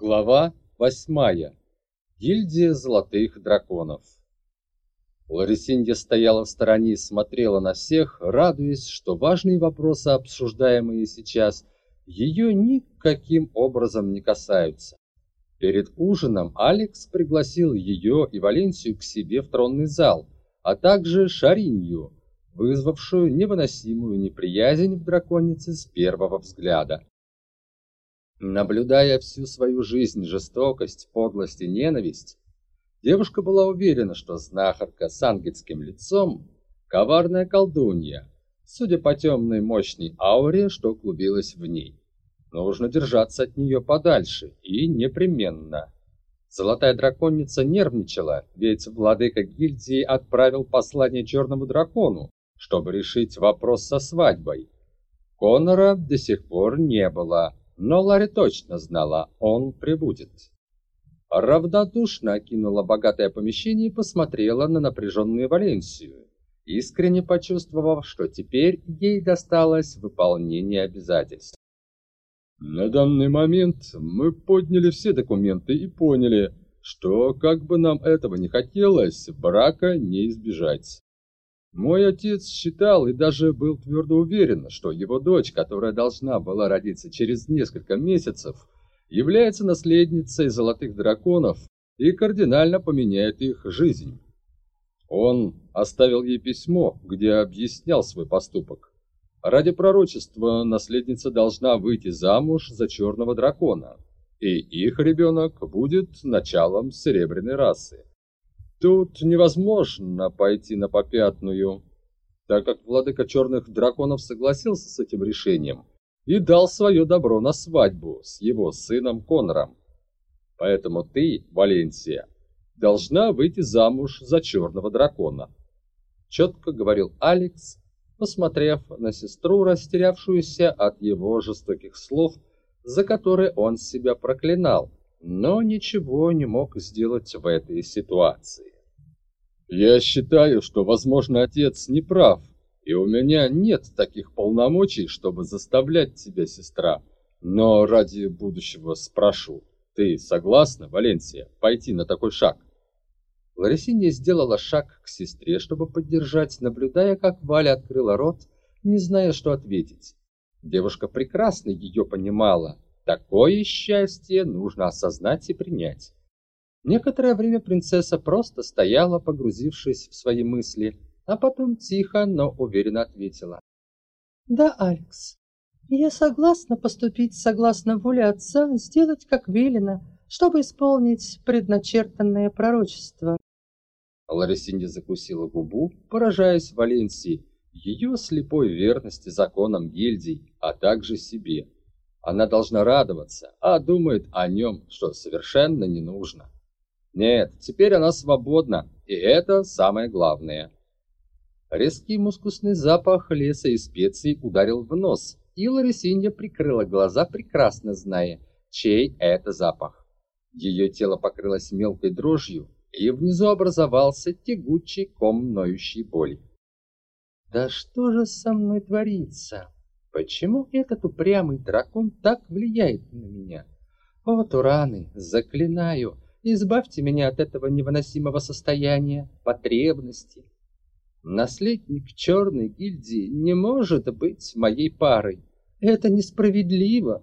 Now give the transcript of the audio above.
Глава восьмая. Гильдия золотых драконов. Ларисинья стояла в стороне и смотрела на всех, радуясь, что важные вопросы, обсуждаемые сейчас, ее никаким образом не касаются. Перед ужином Алекс пригласил ее и Валенсию к себе в тронный зал, а также Шаринью, вызвавшую невыносимую неприязнь в драконице с первого взгляда. Наблюдая всю свою жизнь жестокость, подлость и ненависть, девушка была уверена, что знахарка с ангельским лицом – коварная колдунья, судя по темной мощной ауре, что клубилась в ней. Нужно держаться от нее подальше и непременно. Золотая драконица нервничала, ведь владыка гильдии отправил послание черному дракону, чтобы решить вопрос со свадьбой. Конора до сих пор не было, но Ларри точно знала, он прибудет. Равнодушно окинула богатое помещение и посмотрела на напряженную Валенсию, искренне почувствовав, что теперь ей досталось выполнение обязательств. На данный момент мы подняли все документы и поняли, что, как бы нам этого не хотелось, брака не избежать. Мой отец считал и даже был твердо уверен, что его дочь, которая должна была родиться через несколько месяцев, является наследницей золотых драконов и кардинально поменяет их жизнь. Он оставил ей письмо, где объяснял свой поступок. Ради пророчества наследница должна выйти замуж за черного дракона, и их ребенок будет началом серебряной расы. Тут невозможно пойти на попятную, так как владыка черных драконов согласился с этим решением и дал свое добро на свадьбу с его сыном Конором. Поэтому ты, Валенсия, должна выйти замуж за черного дракона. Четко говорил Алекс, посмотрев на сестру, растерявшуюся от его жестоких слов, за которые он себя проклинал но ничего не мог сделать в этой ситуации. Я считаю, что, возможно, отец не прав, и у меня нет таких полномочий, чтобы заставлять тебя, сестра. Но ради будущего спрошу, ты согласна, Валенсия, пойти на такой шаг? Ларисинья сделала шаг к сестре, чтобы поддержать, наблюдая, как Валя открыла рот, не зная, что ответить. Девушка прекрасно ее понимала, Такое счастье нужно осознать и принять. Некоторое время принцесса просто стояла, погрузившись в свои мысли, а потом тихо, но уверенно ответила. «Да, Алекс, я согласна поступить согласно воле отца, сделать как велено, чтобы исполнить предначертанное пророчество». Ларисинья закусила губу, поражаясь Валенсии, ее слепой верности законам гильдий, а также себе. Она должна радоваться, а думает о нем, что совершенно не нужно. Нет, теперь она свободна, и это самое главное. Резкий мускусный запах леса и специй ударил в нос, и Ларисинья прикрыла глаза, прекрасно зная, чей это запах. Ее тело покрылось мелкой дрожью, и внизу образовался тягучий ком ноющей боли. «Да что же со мной творится?» Почему этот упрямый дракон так влияет на меня? О, Тураны, заклинаю, избавьте меня от этого невыносимого состояния, потребности. Наследник черной гильдии не может быть моей парой. Это несправедливо.